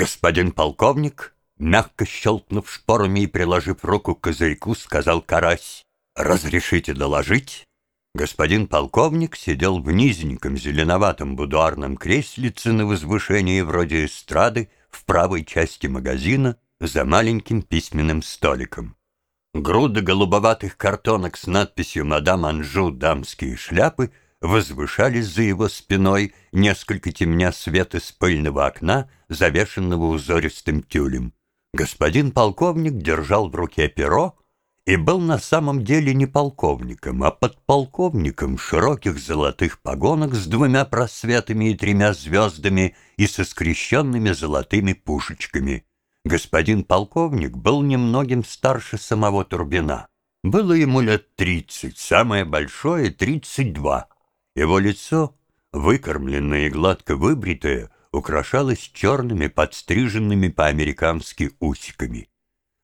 Господин полковник, мягко щелкнув шпорами и приложив руку к козырьку, сказал Карась, «Разрешите доложить?» Господин полковник сидел в низеньком зеленоватом будуарном креслице на возвышении вроде эстрады в правой части магазина за маленьким письменным столиком. Груда голубоватых картонок с надписью «Мадам Анжу. Дамские шляпы» возвышались за его спиной, несколько темня свет из пыльного окна, завешенного узористым тюлем. Господин полковник держал в руке перо и был на самом деле не полковником, а подполковником в широких золотых погонах с двумя просветами и тремя звездами и со скрещенными золотыми пушечками. Господин полковник был немногим старше самого Турбина. Было ему лет тридцать, самое большое — тридцать два. Его лицо, выкормленное и гладко выбритое, украшалось черными, подстриженными по-американски усиками.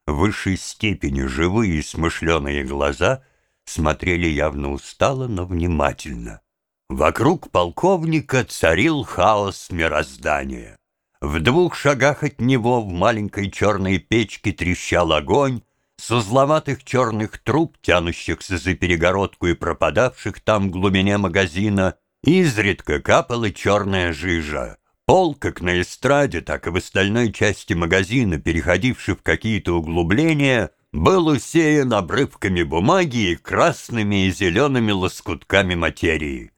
В высшей степени живые и смышленые глаза смотрели явно устало, но внимательно. Вокруг полковника царил хаос мироздания. В двух шагах от него в маленькой черной печке трещал огонь, с узловатых черных труб, тянущихся за перегородку и пропадавших там в глубине магазина, изредка капала черная жижа. Пол, как на эстраде, так и в остальной части магазина, переходивший в какие-то углубления, был усеян обрывками бумаги и красными и зелеными лоскутками материи.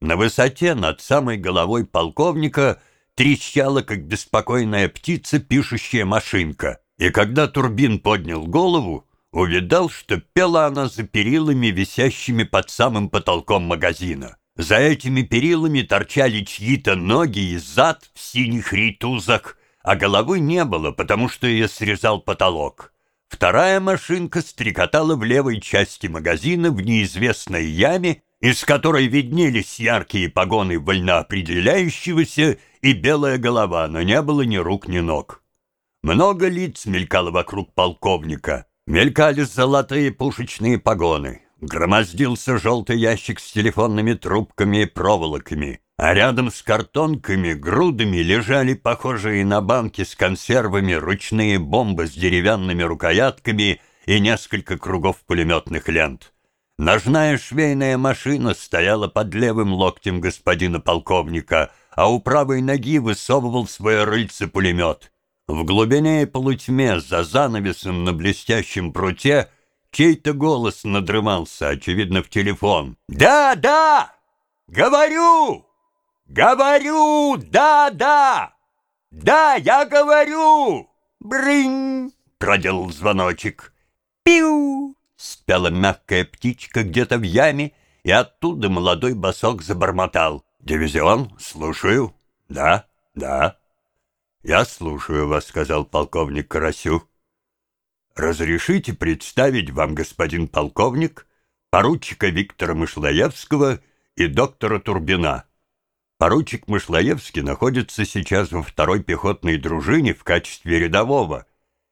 На высоте над самой головой полковника трещала, как беспокойная птица, пишущая машинка — и когда Турбин поднял голову, увидал, что пела она за перилами, висящими под самым потолком магазина. За этими перилами торчали чьи-то ноги и зад в синих рейтузах, а головы не было, потому что ее срезал потолок. Вторая машинка стрекотала в левой части магазина в неизвестной яме, из которой виднелись яркие погоны вольноопределяющегося и белая голова, но не было ни рук, ни ног. Много лиц мелькало вокруг полковника. Мелькали золотые пушечные погоны. Громоздился желтый ящик с телефонными трубками и проволоками. А рядом с картонками грудами лежали похожие на банки с консервами ручные бомбы с деревянными рукоятками и несколько кругов пулеметных лент. Ножная швейная машина стояла под левым локтем господина полковника, а у правой ноги высовывал свое рыльце пулемет. В глубине и полутьме, за занавесом на блестящем пруте, чей-то голос надрывался, очевидно, в телефон. «Да, да! Говорю! Говорю! Да, да! Да, я говорю!» «Брынь!» — проделал звоночек. «Пиу!» — спела мягкая птичка где-то в яме, и оттуда молодой босок забормотал. «Дивизион? Слушаю. Да, да». «Я слушаю вас», — сказал полковник Карасю. «Разрешите представить вам, господин полковник, поручика Виктора Мышлоевского и доктора Турбина. Поручик Мышлоевский находится сейчас во второй пехотной дружине в качестве рядового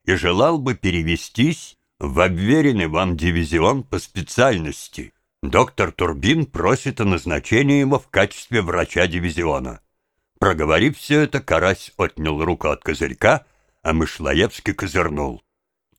и желал бы перевестись в обверенный вам дивизион по специальности. Доктор Турбин просит о назначении его в качестве врача дивизиона. Проговорив все это, Карась отнял руку от козырька, а Мышлоевский козырнул.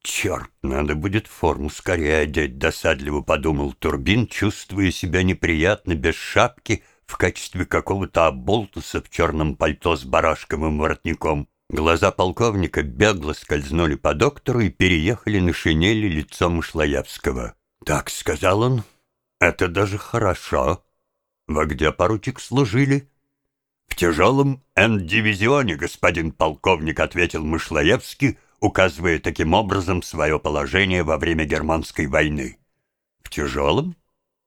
«Черт, надо будет форму скорее одеть», — досадливо подумал Турбин, чувствуя себя неприятно, без шапки, в качестве какого-то оболтуса в черном пальто с барашковым воротником. Глаза полковника бегло скользнули по доктору и переехали на шинели лицом Мышлоевского. «Так», — сказал он, — «это даже хорошо. Вы где, поручик, служили?» «В тяжелом Н-дивизионе, господин полковник», — ответил Мышлоевский, указывая таким образом свое положение во время германской войны. «В тяжелом?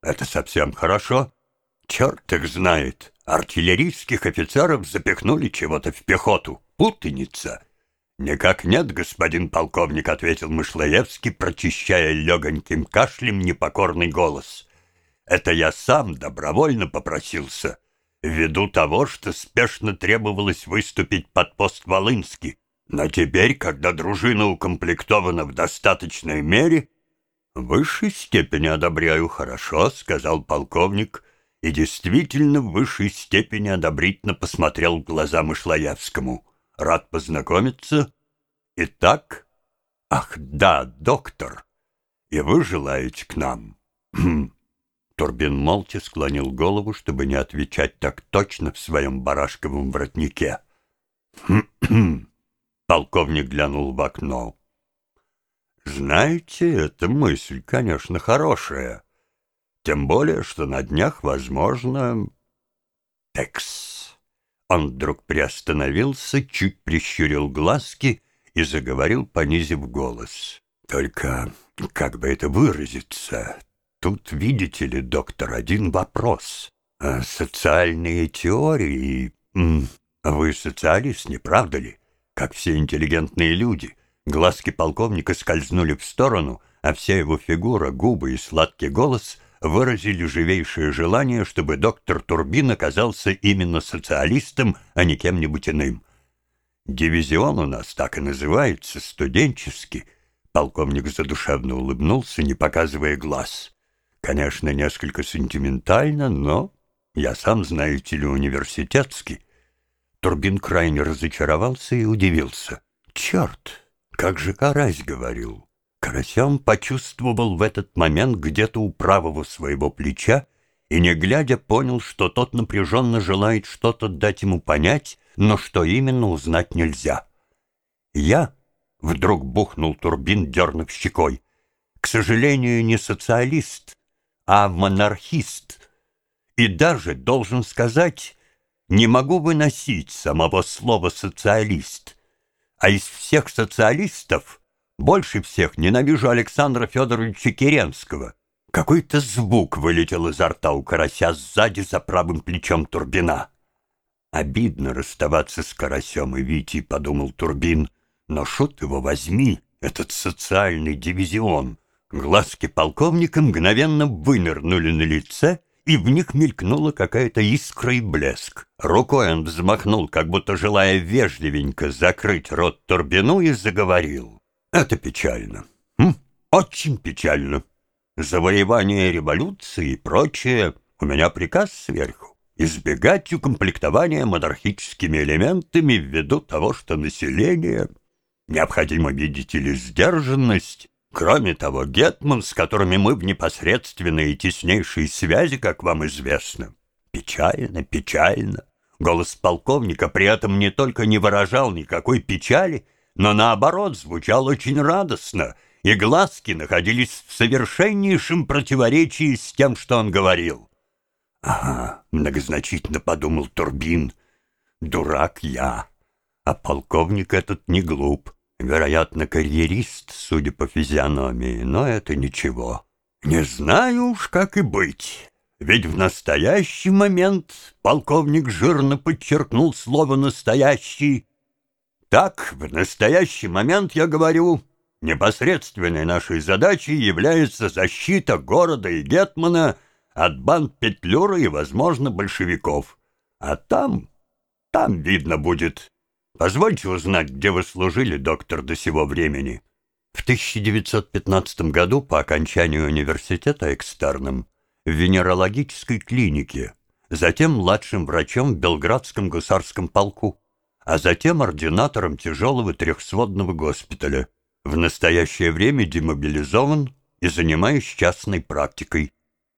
Это совсем хорошо. Черт их знает. Артиллерийских офицеров запихнули чего-то в пехоту. Путаница». «Никак нет, господин полковник», — ответил Мышлоевский, прочищая легоньким кашлем непокорный голос. «Это я сам добровольно попросился» ввиду того, что спешно требовалось выступить под пост Волынский. Но теперь, когда дружина укомплектована в достаточной мере, в высшей степени одобряю хорошо, сказал полковник, и действительно в высшей степени одобрительно посмотрел в глаза Мышлоевскому. рад познакомиться. Итак, ах да, доктор, и вы желаете к нам? Хм. Турбин молча склонил голову, чтобы не отвечать так точно в своем барашковом воротнике. Хм-хм. Полковник глянул в окно. Знаете, эта мысль, конечно, хорошая. Тем более, что на днях, возможно... Текс. Он вдруг приостановился, чуть прищурил глазки и заговорил, понизив голос. Только, как бы это выразиться, тут, видите ли, доктор, один вопрос. А социальные теории... Вы социалист, не правда ли? Как все интеллигентные люди. Глазки полковника скользнули в сторону, а вся его фигура, губы и сладкий голос выразили живейшее желание, чтобы доктор Турбин оказался именно социалистом, а не кем-нибудь иным. Дивизион у нас так и называется, студенческий. Полковник задушевно улыбнулся, не показывая глаз. Конечно, несколько сентиментально, но я сам, знаете ли, университетский. Турбин крайне разочаровался и удивился. «Черт!» Как же Карась говорил. Карасем почувствовал в этот момент где-то у правого своего плеча и, не глядя, понял, что тот напряженно желает что-то дать ему понять, но что именно узнать нельзя. «Я?» — вдруг бухнул Турбин, дернув щекой. «К сожалению, не социалист, а монархист. И даже, должен сказать, не могу выносить самого слова «социалист». А из всех социалистов больше всех ненавижу Александра Федоровича Керенского. Какой-то звук вылетел изо рта у карася сзади за правым плечом Турбина. Обидно расставаться с карасем и Витей, подумал Турбин. Но шут его возьми, этот социальный дивизион. Глазки полковника мгновенно вынырнули на лице, и в них мелькнула какая-то искра и блеск. Рукой он взмахнул, как будто желая вежливенько закрыть рот Турбину, и заговорил. «Это печально. Хм, очень печально. Завоевание революции и прочее. У меня приказ сверху. Избегать укомплектования монархическими элементами ввиду того, что население... Необходимо, видите ли, сдержанность, Кроме того, Гетман, с которыми мы в непосредственной и теснейшей связи, как вам известно. Печально, печально. Голос полковника при этом не только не выражал никакой печали, но наоборот звучал очень радостно, и глазки находились в совершеннейшем противоречии с тем, что он говорил. «Ага», — многозначительно подумал Турбин, — «дурак я, а полковник этот не глуп». Вероятно, карьерист, судя по физиономии, но это ничего. Не знаю уж, как и быть. Ведь в настоящий момент полковник жирно подчеркнул слово «настоящий». Так, в настоящий момент, я говорю, непосредственной нашей задачей является защита города и Гетмана от банд Петлюра и, возможно, большевиков. А там, там видно будет. Позвольте узнать, где вы служили, доктор, до сего времени. В 1915 году по окончанию университета экстерном в венерологической клинике, затем младшим врачом в Белградском гусарском полку, а затем ординатором тяжелого трехсводного госпиталя. В настоящее время демобилизован и занимаюсь частной практикой.